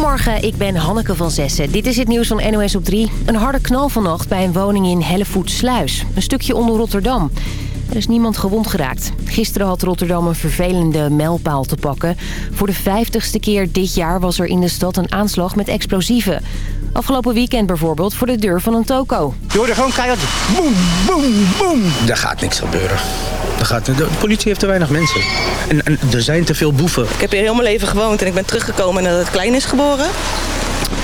Goedemorgen, ik ben Hanneke van Zessen. Dit is het nieuws van NOS op 3. Een harde knal vannacht bij een woning in Hellevoetsluis. Een stukje onder Rotterdam. Er is niemand gewond geraakt. Gisteren had Rotterdam een vervelende mijlpaal te pakken. Voor de vijftigste keer dit jaar was er in de stad een aanslag met explosieven. Afgelopen weekend bijvoorbeeld voor de deur van een toko. Je hoorde gewoon keihard boem, boem, boem. Daar gaat niks gebeuren. Gaat, de politie heeft te weinig mensen. En, en er zijn te veel boeven. Ik heb hier heel mijn leven gewoond en ik ben teruggekomen nadat het klein is geboren.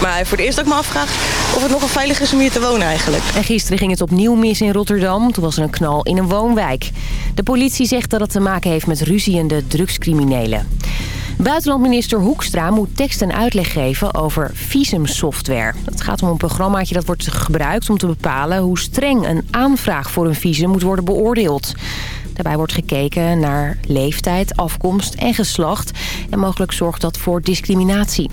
Maar voor het eerst dat ik me afvraag of het nogal veilig is om hier te wonen eigenlijk. En gisteren ging het opnieuw mis in Rotterdam. Toen was er een knal in een woonwijk. De politie zegt dat het te maken heeft met ruziende drugscriminelen. Buitenlandminister Hoekstra moet tekst en uitleg geven over visumsoftware. Het gaat om een programmaatje dat wordt gebruikt om te bepalen hoe streng een aanvraag voor een visum moet worden beoordeeld. Daarbij wordt gekeken naar leeftijd, afkomst en geslacht. En mogelijk zorgt dat voor discriminatie.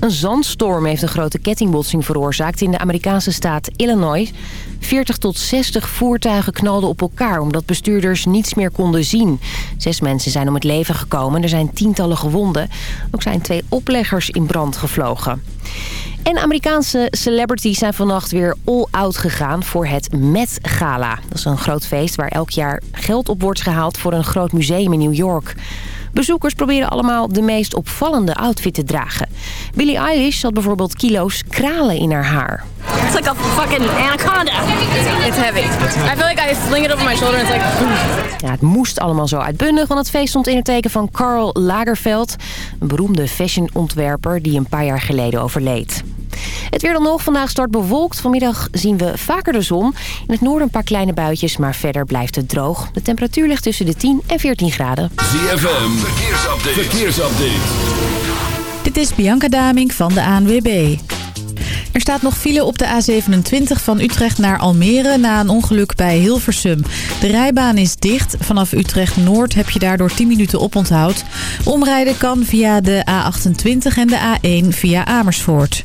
Een zandstorm heeft een grote kettingbotsing veroorzaakt in de Amerikaanse staat Illinois. 40 tot 60 voertuigen knalden op elkaar omdat bestuurders niets meer konden zien. Zes mensen zijn om het leven gekomen. Er zijn tientallen gewonden. Ook zijn twee opleggers in brand gevlogen. En Amerikaanse celebrities zijn vannacht weer all-out gegaan voor het Met Gala. Dat is een groot feest waar elk jaar geld op wordt gehaald voor een groot museum in New York. Bezoekers proberen allemaal de meest opvallende outfit te dragen. Billie Eilish had bijvoorbeeld kilo's kralen in haar haar. It's like a fucking anaconda. It's heavy. I feel like I sling it over my shoulder and it's like... Ja, het moest allemaal zo uitbundig, want het feest stond in het teken van Karl Lagerfeld. Een beroemde fashionontwerper die een paar jaar geleden overleed. Het weer dan nog. Vandaag start bewolkt. Vanmiddag zien we vaker de zon. In het noorden een paar kleine buitjes, maar verder blijft het droog. De temperatuur ligt tussen de 10 en 14 graden. ZFM, verkeersupdate. verkeersupdate. Dit is Bianca Daming van de ANWB. Er staat nog file op de A27 van Utrecht naar Almere na een ongeluk bij Hilversum. De rijbaan is dicht. Vanaf Utrecht Noord heb je daardoor 10 minuten oponthoud. Omrijden kan via de A28 en de A1 via Amersfoort.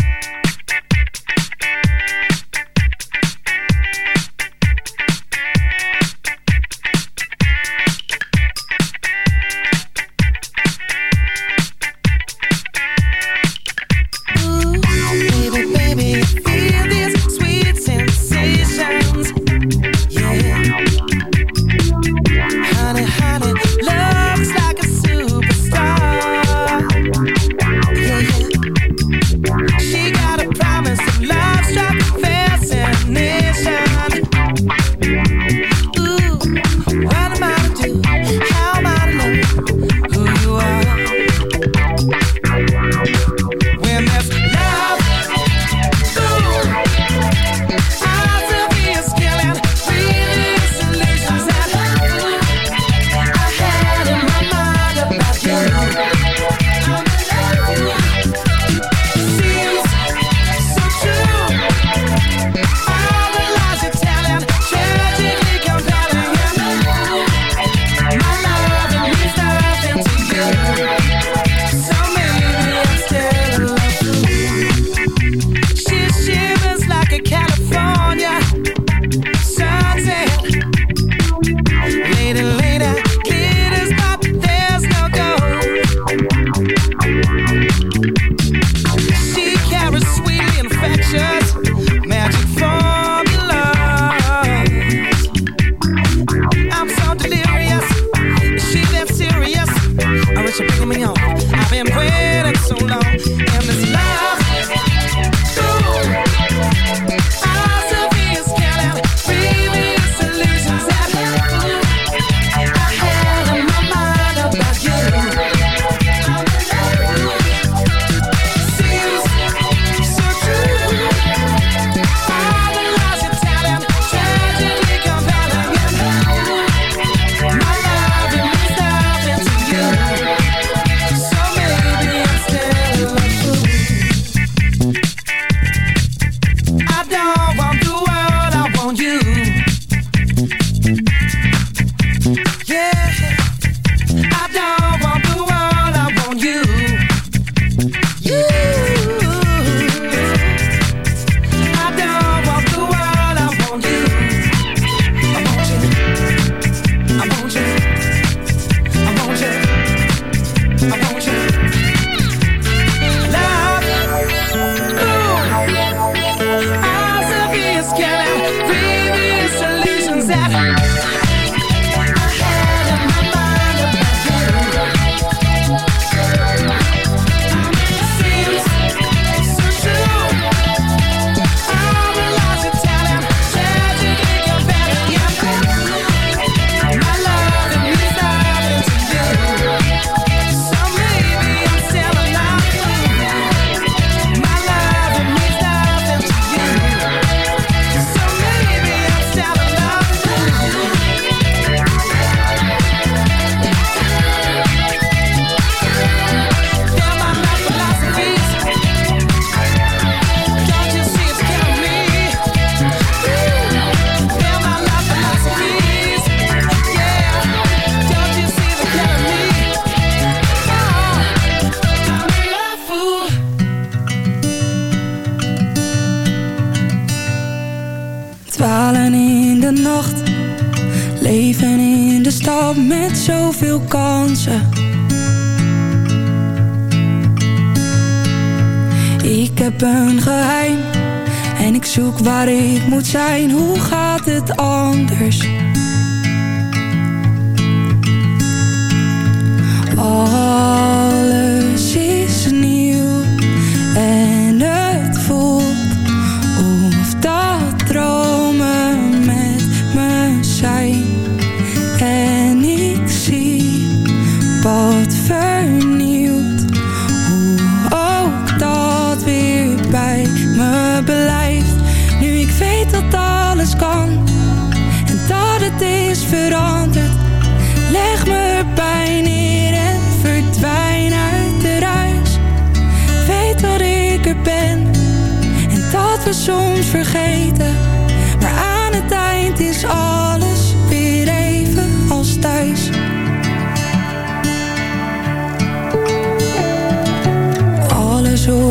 zijn hoe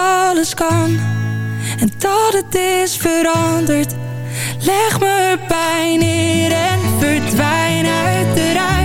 alles kan en dat het is veranderd. Leg me pijn neer en verdwijn uit de ruimte.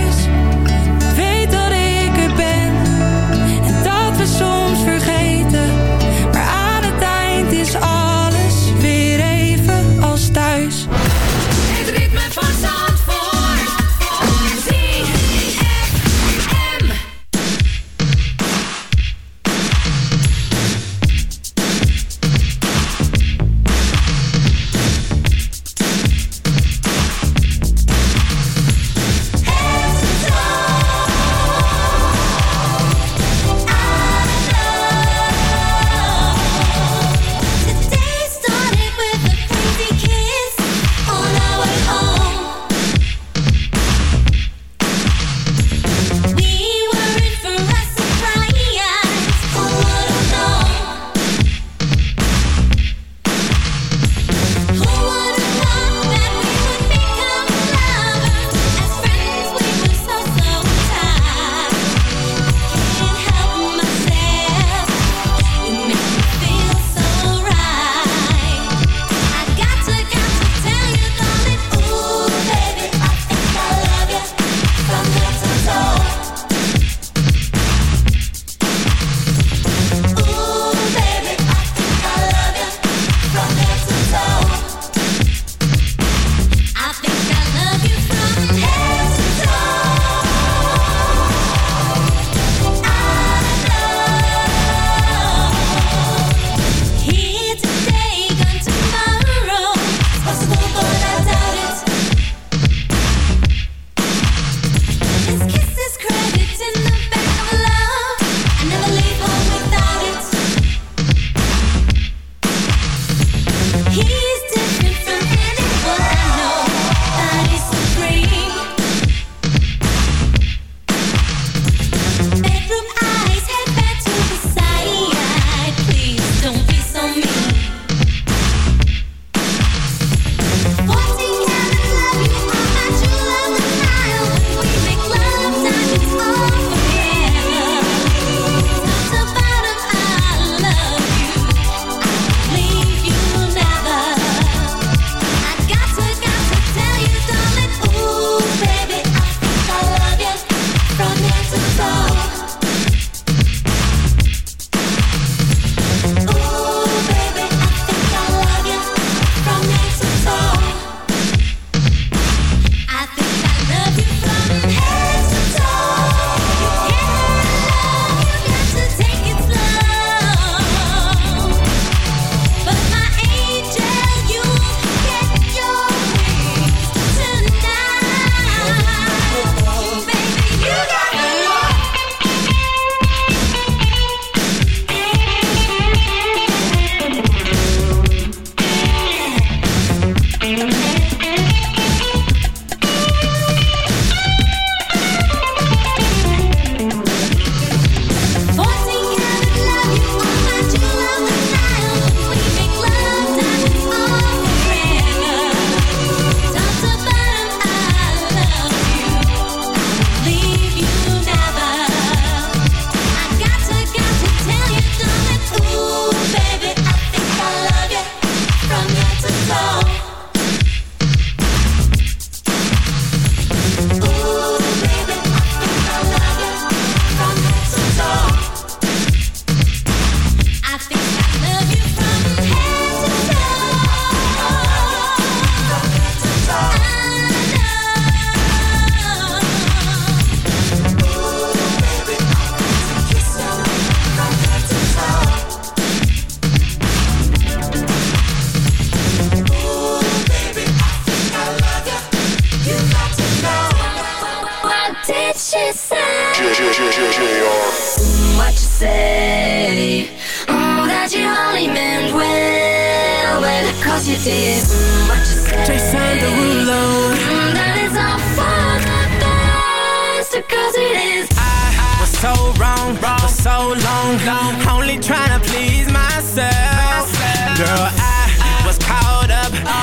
What you say? Oh, that you only meant well, well, cause you did. Mm, what you say? Jason Derulo. Mm, that is all for the best, cause it is. I was so wrong, for so long, long. only trying to please myself. Girl, I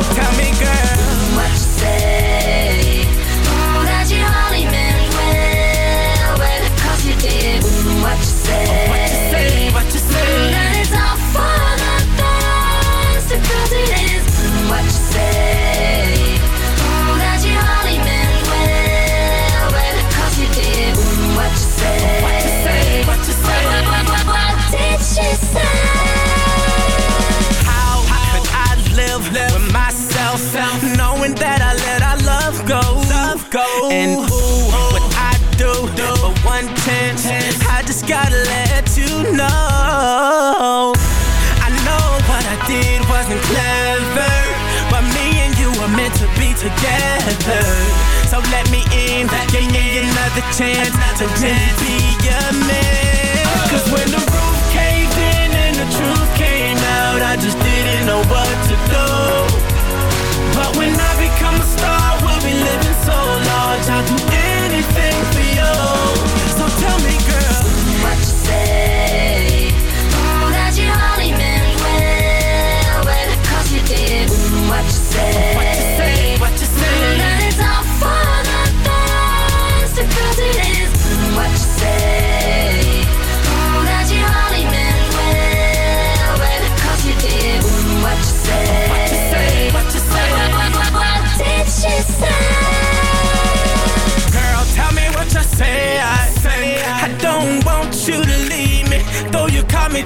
So tell me, girl, just gotta let you know. I know what I did wasn't clever, but me and you were meant to be together. So let me in, give me another chance to really be your man.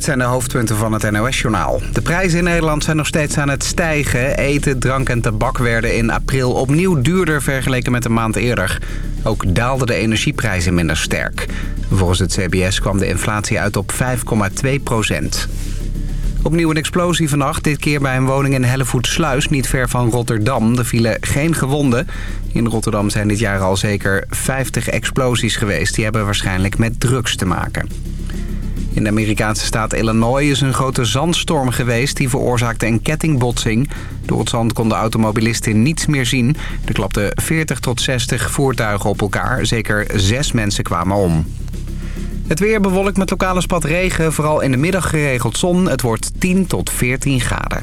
Dit zijn de hoofdpunten van het NOS-journaal. De prijzen in Nederland zijn nog steeds aan het stijgen. Eten, drank en tabak werden in april opnieuw duurder vergeleken met een maand eerder. Ook daalden de energieprijzen minder sterk. Volgens het CBS kwam de inflatie uit op 5,2 procent. Opnieuw een explosie vannacht, dit keer bij een woning in Hellevoetsluis, niet ver van Rotterdam. Er vielen geen gewonden. In Rotterdam zijn dit jaar al zeker 50 explosies geweest. Die hebben waarschijnlijk met drugs te maken. In de Amerikaanse staat Illinois is een grote zandstorm geweest... die veroorzaakte een kettingbotsing. Door het zand konden automobilisten niets meer zien. Er klapten 40 tot 60 voertuigen op elkaar. Zeker zes mensen kwamen om. Het weer bewolkt met lokale spat regen. Vooral in de middag geregeld zon. Het wordt 10 tot 14 graden.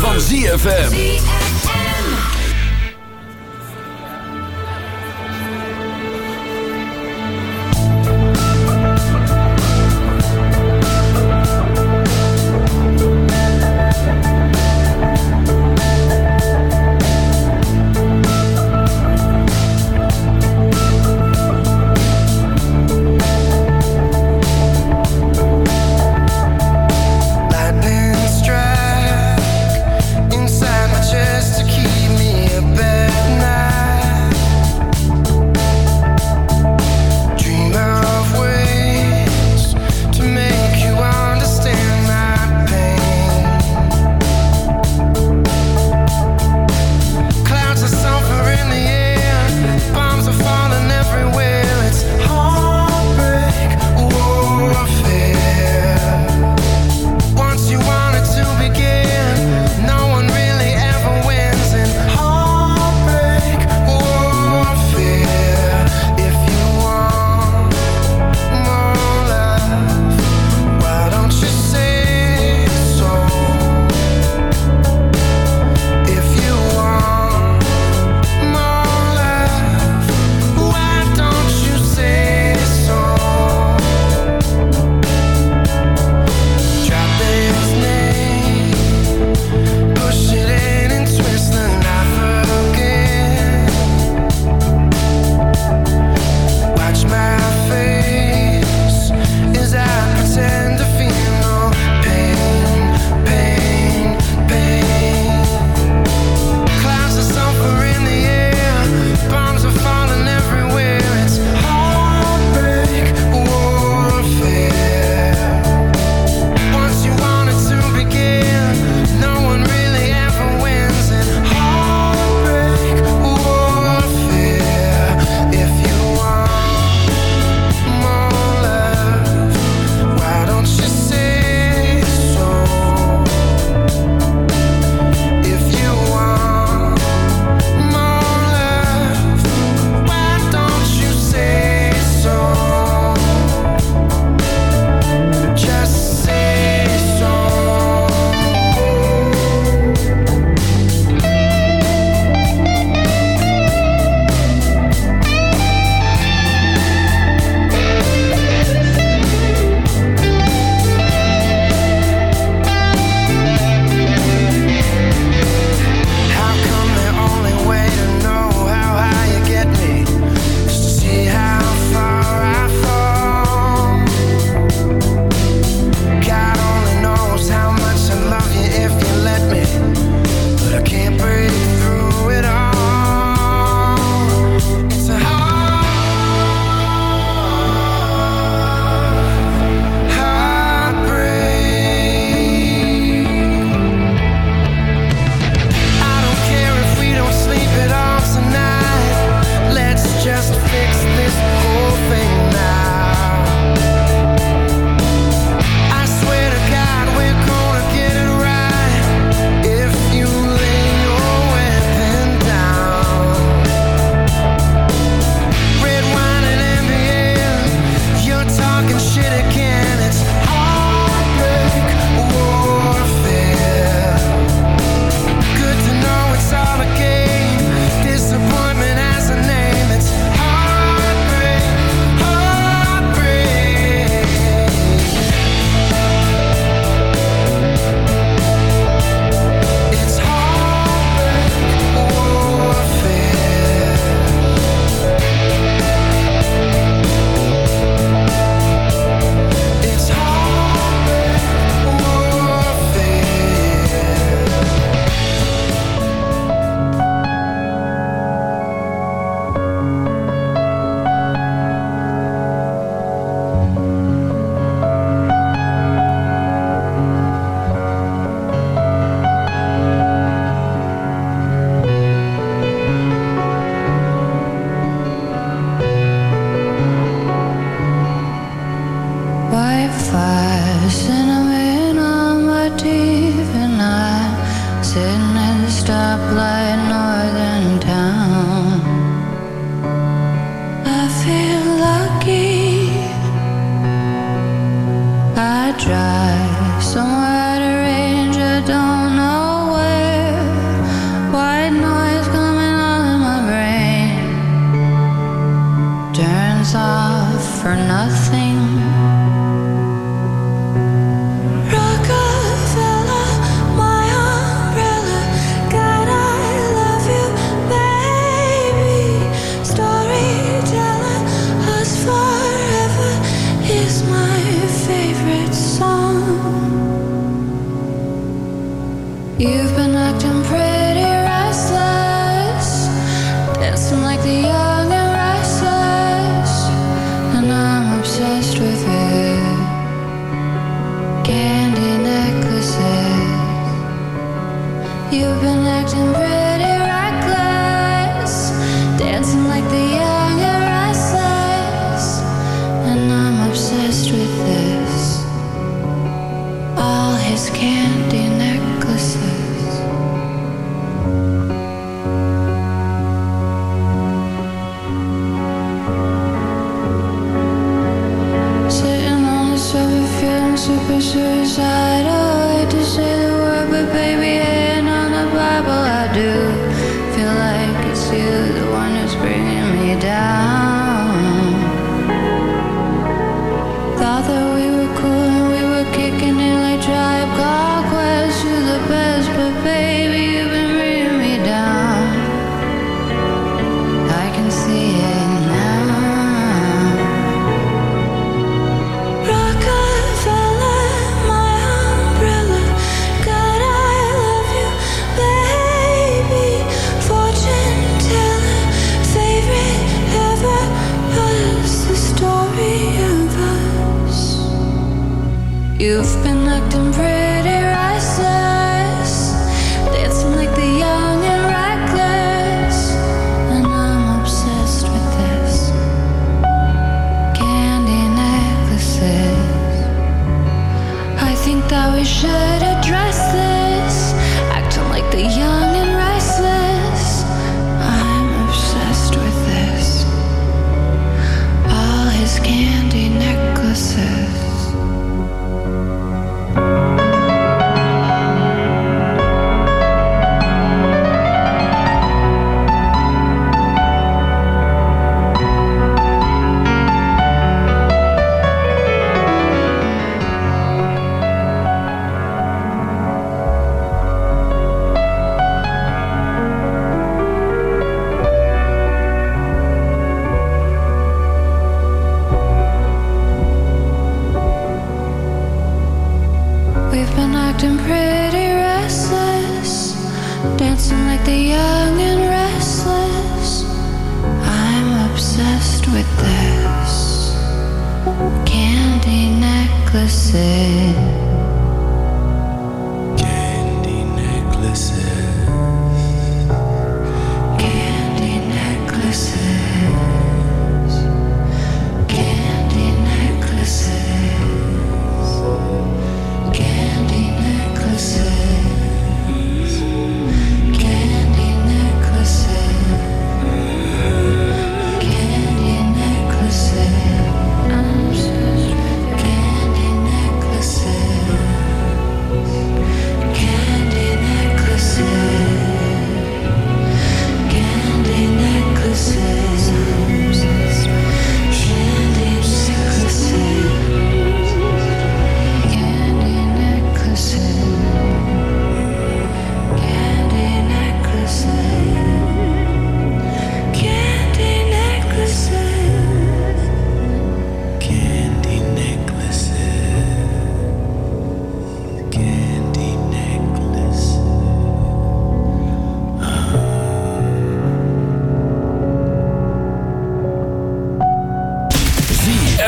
van ZFM.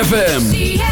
ZFM.